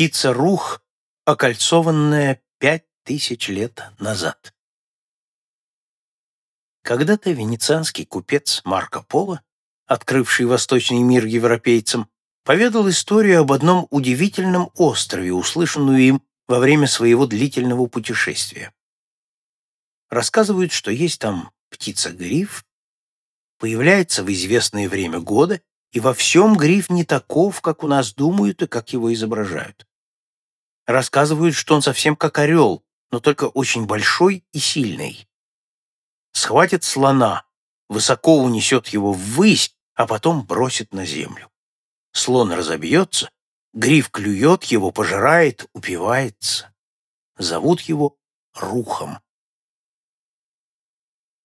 Птица-рух, окольцованная пять тысяч лет назад. Когда-то венецианский купец Марко Поло, открывший восточный мир европейцам, поведал историю об одном удивительном острове, услышанную им во время своего длительного путешествия. Рассказывают, что есть там птица-гриф, появляется в известное время года, и во всем гриф не таков, как у нас думают и как его изображают. Рассказывают, что он совсем как орел, но только очень большой и сильный. Схватит слона, высоко унесет его ввысь, а потом бросит на землю. Слон разобьется, гриф клюет его, пожирает, упивается. Зовут его Рухом.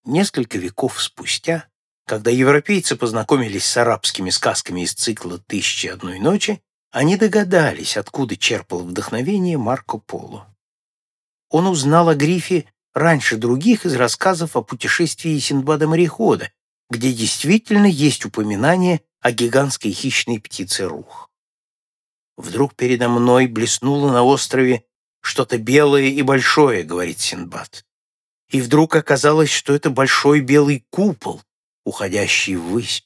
Несколько веков спустя, когда европейцы познакомились с арабскими сказками из цикла «Тысячи одной ночи», они догадались, откуда черпал вдохновение Марко Поло. Он узнал о грифе раньше других из рассказов о путешествии Синдбада-морехода, где действительно есть упоминание о гигантской хищной птице Рух. Вдруг передо мной блеснуло на острове что-то белое и большое, говорит Синдбад. И вдруг оказалось, что это большой белый купол, уходящий ввысь.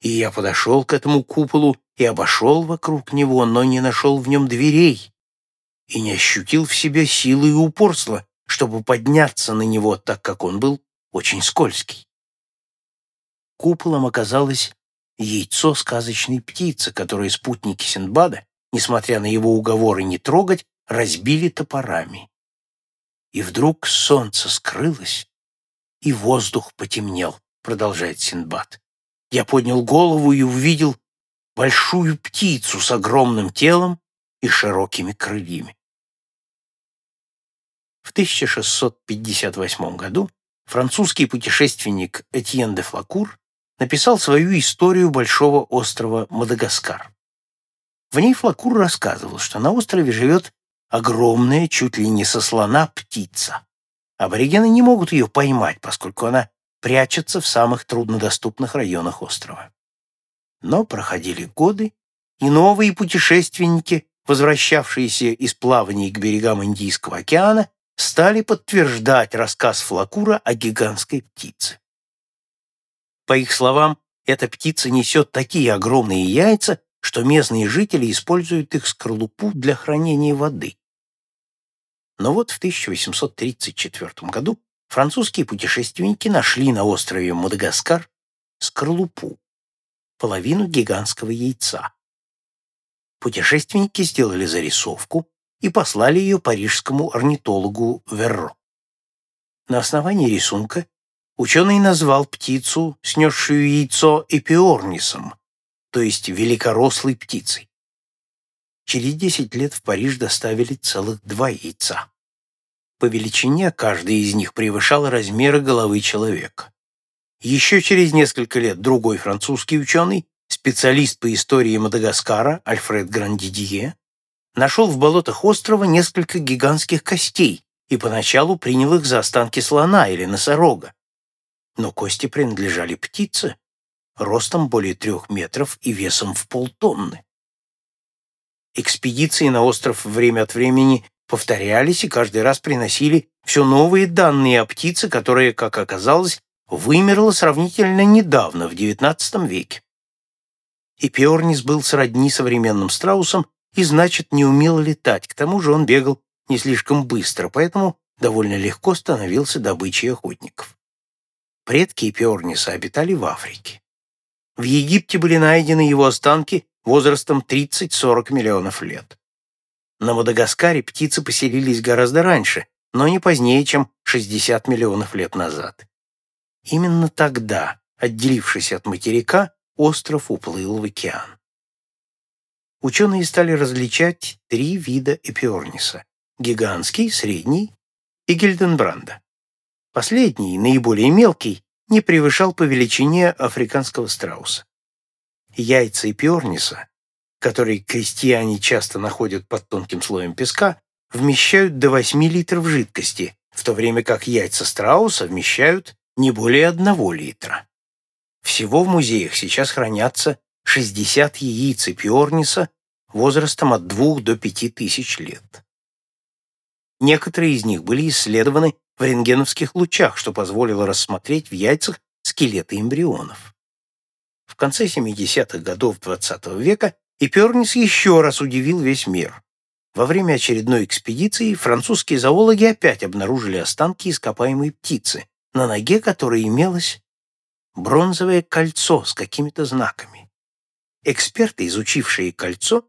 И я подошел к этому куполу и обошел вокруг него, но не нашел в нем дверей и не ощутил в себе силы и упорства, чтобы подняться на него, так как он был очень скользкий. Куполом оказалось яйцо сказочной птицы, которое спутники Синдбада, несмотря на его уговоры не трогать, разбили топорами. И вдруг солнце скрылось, и воздух потемнел, продолжает Синдбад. Я поднял голову и увидел большую птицу с огромным телом и широкими крыльями. В 1658 году французский путешественник Этьен де Флакур написал свою историю большого острова Мадагаскар. В ней Флакур рассказывал, что на острове живет огромная, чуть ли не со слона, птица. Аборигены не могут ее поймать, поскольку она прячется в самых труднодоступных районах острова. Но проходили годы, и новые путешественники, возвращавшиеся из плаваний к берегам Индийского океана, стали подтверждать рассказ Флакура о гигантской птице. По их словам, эта птица несет такие огромные яйца, что местные жители используют их скорлупу для хранения воды. Но вот в 1834 году французские путешественники нашли на острове Мадагаскар скорлупу, половину гигантского яйца. Путешественники сделали зарисовку и послали ее парижскому орнитологу Верро. На основании рисунка ученый назвал птицу, снесшую яйцо, эпиорнисом, то есть великорослой птицей. Через десять лет в Париж доставили целых два яйца. По величине каждый из них превышал размеры головы человека. Еще через несколько лет другой французский ученый, специалист по истории Мадагаскара Альфред Грандидье, нашел в болотах острова несколько гигантских костей и поначалу принял их за останки слона или носорога. Но кости принадлежали птице, ростом более трех метров и весом в полтонны. Экспедиции на остров время от времени повторялись и каждый раз приносили все новые данные о птице, которая, как оказалось, вымерла сравнительно недавно, в XIX веке. И Пиорнис был сродни современным страусам и, значит, не умел летать, к тому же он бегал не слишком быстро, поэтому довольно легко становился добычей охотников. Предки Пиорниса обитали в Африке. В Египте были найдены его останки возрастом 30-40 миллионов лет. На Мадагаскаре птицы поселились гораздо раньше, но не позднее, чем 60 миллионов лет назад. Именно тогда, отделившись от материка, остров уплыл в океан. Ученые стали различать три вида эпиорниса – гигантский, средний и гильденбранда. Последний, наиболее мелкий, не превышал по величине африканского страуса. Яйца эпиорниса которые крестьяне часто находят под тонким слоем песка, вмещают до 8 литров жидкости, в то время как яйца страуса вмещают не более 1 литра. Всего в музеях сейчас хранятся 60 яиц эпиорниса возрастом от двух до пяти тысяч лет. Некоторые из них были исследованы в рентгеновских лучах, что позволило рассмотреть в яйцах скелеты эмбрионов. В конце 70-х годов XX -го века Ипернис еще раз удивил весь мир. Во время очередной экспедиции французские зоологи опять обнаружили останки ископаемой птицы, на ноге которой имелось бронзовое кольцо с какими-то знаками. Эксперты, изучившие кольцо,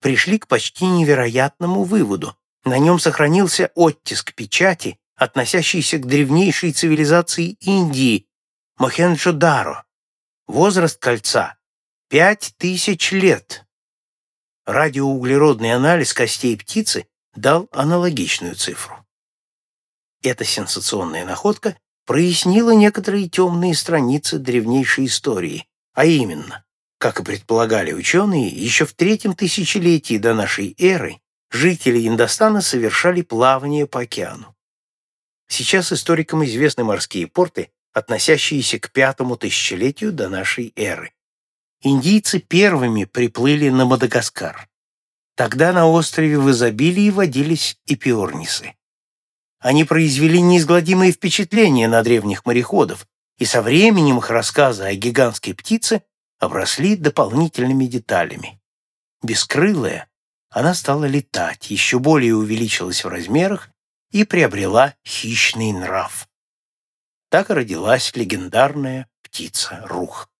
пришли к почти невероятному выводу. На нем сохранился оттиск печати, относящийся к древнейшей цивилизации Индии, Мохенджо-Даро. Возраст кольца — пять тысяч лет. Радиоуглеродный анализ костей птицы дал аналогичную цифру. Эта сенсационная находка прояснила некоторые темные страницы древнейшей истории, а именно, как и предполагали ученые, еще в третьем тысячелетии до нашей эры жители Индостана совершали плавание по океану. Сейчас историкам известны морские порты, относящиеся к пятому тысячелетию до нашей эры. Индийцы первыми приплыли на Мадагаскар. Тогда на острове в изобилии водились эпиорнисы. Они произвели неизгладимое впечатление на древних мореходов, и со временем их рассказы о гигантской птице обросли дополнительными деталями. Бескрылая, она стала летать, еще более увеличилась в размерах и приобрела хищный нрав. Так родилась легендарная птица Рух.